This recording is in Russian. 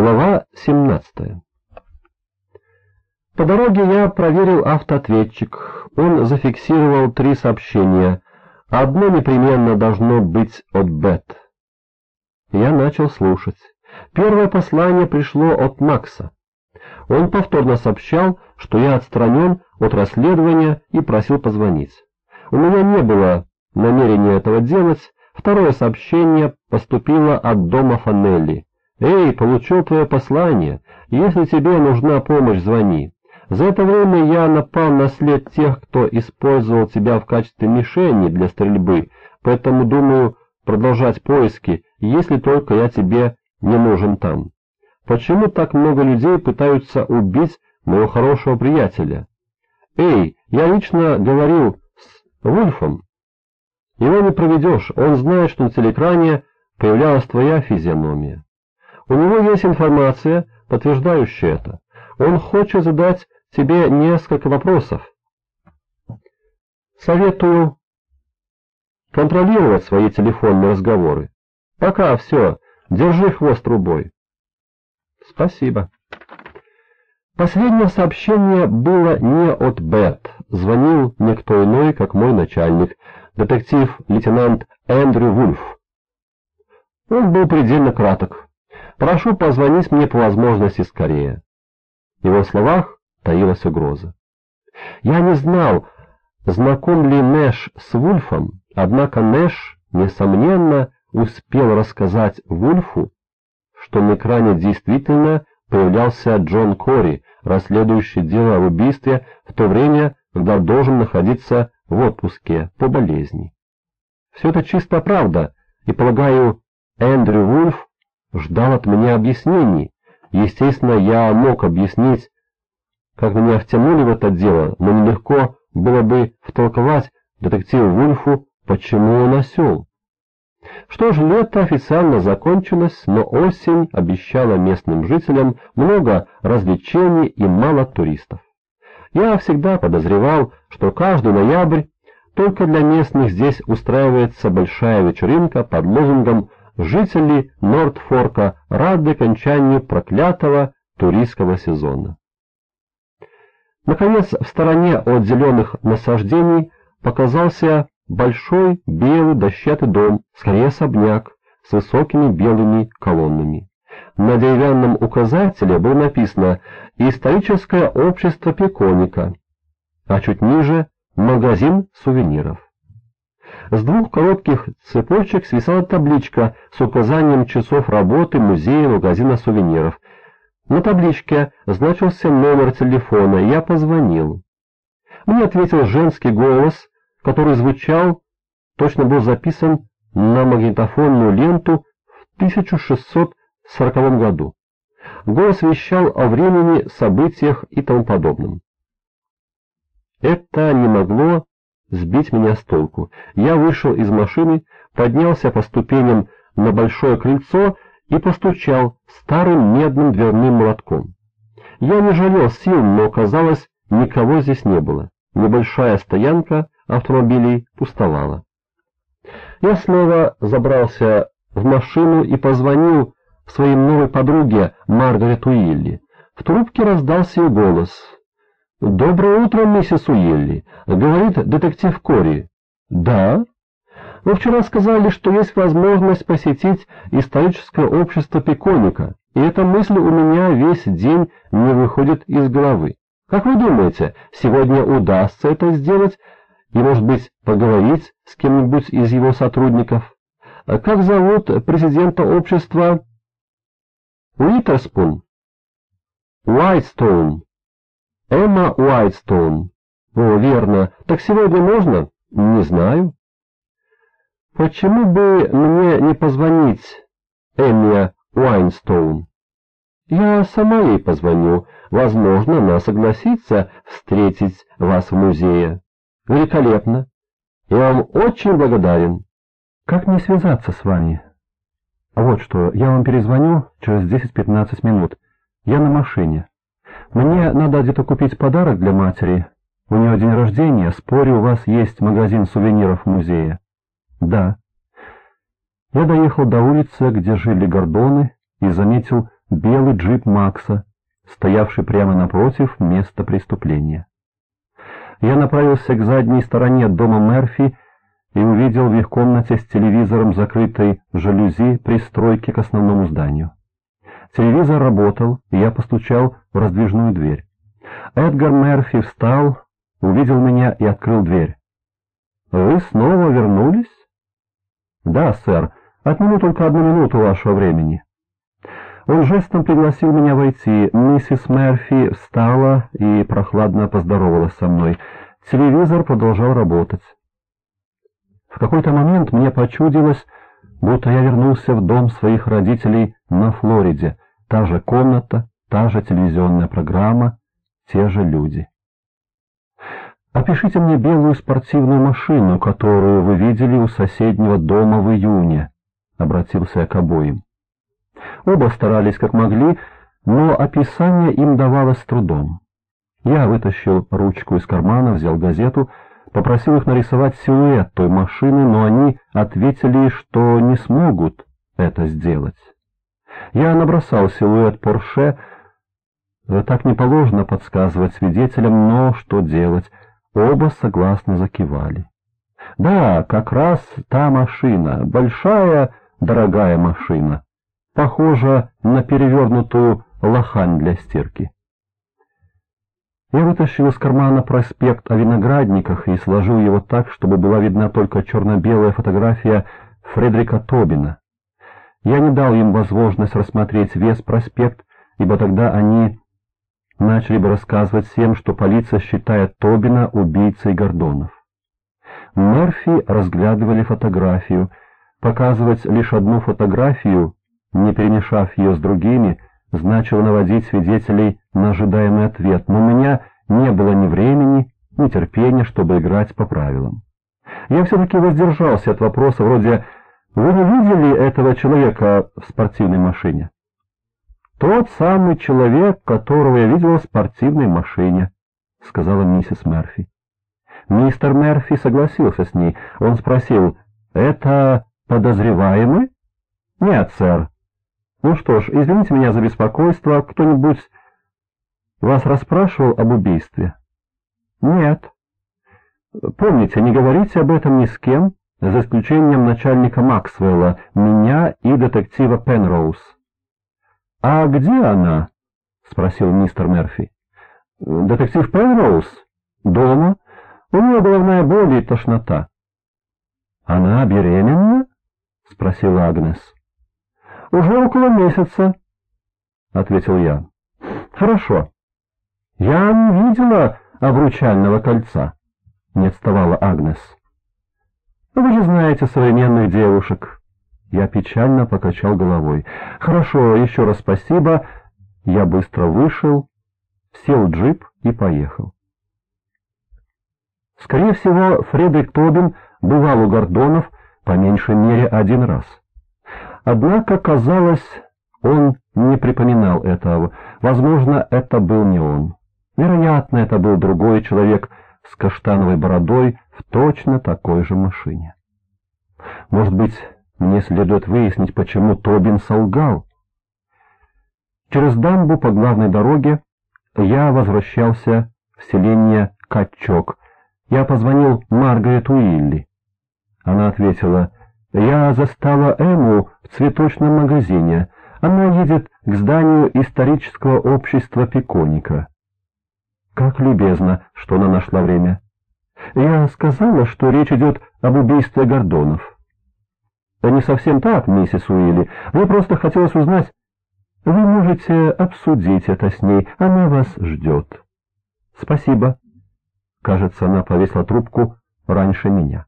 Глава 17 По дороге я проверил автоответчик. Он зафиксировал три сообщения. Одно непременно должно быть от Бет. Я начал слушать. Первое послание пришло от Макса. Он повторно сообщал, что я отстранен от расследования и просил позвонить. У меня не было намерения этого делать. Второе сообщение поступило от дома Фанелли. «Эй, получил твое послание. Если тебе нужна помощь, звони». За это время я напал на след тех, кто использовал тебя в качестве мишени для стрельбы, поэтому думаю продолжать поиски, если только я тебе не нужен там. Почему так много людей пытаются убить моего хорошего приятеля? Эй, я лично говорил с Вульфом. Его не проведешь, он знает, что на телекране появлялась твоя физиономия. У него есть информация, подтверждающая это. Он хочет задать тебе несколько вопросов. Советую контролировать свои телефонные разговоры. Пока все, держи хвост трубой. Спасибо. Последнее сообщение было не от Бет. Звонил никто иной, как мой начальник, детектив-лейтенант Эндрю Вульф. Он был предельно краток. Прошу позвонить мне по возможности скорее. В его словах таилась угроза. Я не знал, знаком ли Нэш с Вульфом, однако Нэш, несомненно, успел рассказать Вульфу, что на экране действительно появлялся Джон Кори, расследующий дело об убийстве в то время, когда должен находиться в отпуске по болезни. Все это чисто правда, и, полагаю, Эндрю Вульф ждал от меня объяснений. Естественно, я мог объяснить, как меня втянули в это дело, но нелегко было бы втолковать детективу Вульфу, почему он осел. Что ж, лето официально закончилось, но осень обещала местным жителям много развлечений и мало туристов. Я всегда подозревал, что каждый ноябрь только для местных здесь устраивается большая вечеринка под лозунгом «Жители Нортфорка рады окончанию проклятого туристского сезона». Наконец, в стороне от зеленых насаждений показался большой белый дощатый дом, скорее особняк, с высокими белыми колоннами. На деревянном указателе было написано «Историческое общество Пеконика», а чуть ниже «Магазин сувениров». С двух коротких цепочек свисала табличка с указанием часов работы музея магазина сувениров. На табличке значился номер телефона, и я позвонил. Мне ответил женский голос, который звучал, точно был записан на магнитофонную ленту в 1640 году. Голос вещал о времени, событиях и тому подобном. Это не могло сбить меня с толку. Я вышел из машины, поднялся по ступеням на большое крыльцо и постучал старым медным дверным молотком. Я не жалел сил, но, казалось, никого здесь не было. Небольшая стоянка автомобилей пустовала. Я снова забрался в машину и позвонил своей новой подруге Маргарет Уилли. В трубке раздался ее голос. «Доброе утро, миссис Уилли», — говорит детектив Кори. «Да?» «Вы вчера сказали, что есть возможность посетить историческое общество Пеконика, и эта мысль у меня весь день не выходит из головы. Как вы думаете, сегодня удастся это сделать и, может быть, поговорить с кем-нибудь из его сотрудников? Как зовут президента общества? Уитерспун? Уайтстоун. Эмма Уайтстоун. О, верно. Так сегодня можно? Не знаю. Почему бы мне не позвонить Эмме Уайнстоун? Я сама ей позвоню. Возможно, она согласится встретить вас в музее. Великолепно. Я вам очень благодарен. Как мне связаться с вами? Вот что, я вам перезвоню через 10-15 минут. Я на машине. Мне надо где-то купить подарок для матери. У нее день рождения, спорю, у вас есть магазин сувениров в музее. Да. Я доехал до улицы, где жили гордоны, и заметил белый джип Макса, стоявший прямо напротив места преступления. Я направился к задней стороне дома Мерфи и увидел в их комнате с телевизором закрытой жалюзи пристройки к основному зданию. Телевизор работал, и я постучал в раздвижную дверь. Эдгар Мерфи встал, увидел меня и открыл дверь. «Вы снова вернулись?» «Да, сэр. Отниму только одну минуту вашего времени». Он жестом пригласил меня войти. Миссис Мерфи встала и прохладно поздоровалась со мной. Телевизор продолжал работать. В какой-то момент мне почудилось, будто я вернулся в дом своих родителей на Флориде. Та же комната, та же телевизионная программа, те же люди. «Опишите мне белую спортивную машину, которую вы видели у соседнего дома в июне», — обратился я к обоим. Оба старались как могли, но описание им давалось трудом. Я вытащил ручку из кармана, взял газету, попросил их нарисовать силуэт той машины, но они ответили, что не смогут это сделать. Я набросал силуэт Порше, так не положено подсказывать свидетелям, но что делать? Оба согласно закивали. Да, как раз та машина, большая, дорогая машина похожа на перевернутую лохань для стирки. Я вытащил из кармана проспект о виноградниках и сложил его так, чтобы была видна только черно-белая фотография Фредерика Тобина. Я не дал им возможность рассмотреть весь проспект, ибо тогда они начали бы рассказывать всем, что полиция считает Тобина убийцей Гордонов. Мерфи разглядывали фотографию. Показывать лишь одну фотографию не перемешав ее с другими, значило наводить свидетелей на ожидаемый ответ, но у меня не было ни времени, ни терпения, чтобы играть по правилам. Я все-таки воздержался от вопроса вроде «Вы не видели этого человека в спортивной машине?» «Тот самый человек, которого я видел в спортивной машине», — сказала миссис Мерфи. Мистер Мерфи согласился с ней. Он спросил «Это подозреваемый?» «Нет, сэр», ну что ж, извините меня за беспокойство. Кто-нибудь вас расспрашивал об убийстве? Нет. Помните, не говорите об этом ни с кем, за исключением начальника Максвелла, меня и детектива Пенроуз. А где она? спросил мистер Мерфи. Детектив Пенроуз? Дома. У нее головная боль и тошнота. Она беременна? спросила Агнес. «Уже около месяца», — ответил я. «Хорошо. Я не видела обручального кольца», — не отставала Агнес. «Вы же знаете современных девушек». Я печально покачал головой. «Хорошо, еще раз спасибо». Я быстро вышел, сел в джип и поехал. Скорее всего, Фредерик Тобин бывал у Гордонов по меньшей мере один раз. Однако, казалось, он не припоминал этого. Возможно, это был не он. Вероятно, это был другой человек с каштановой бородой в точно такой же машине. Может быть, мне следует выяснить, почему Тобин солгал. Через дамбу по главной дороге я возвращался в селение Качок. Я позвонил Маргарет Уилли. Она ответила, «Я застала Эму в цветочном магазине. Она едет к зданию исторического общества Пеконика. Как любезно, что она нашла время. Я сказала, что речь идет об убийстве Гордонов. Не совсем так, миссис Уилли. Мне просто хотелось узнать... Вы можете обсудить это с ней, она вас ждет. Спасибо. Кажется, она повесила трубку раньше меня.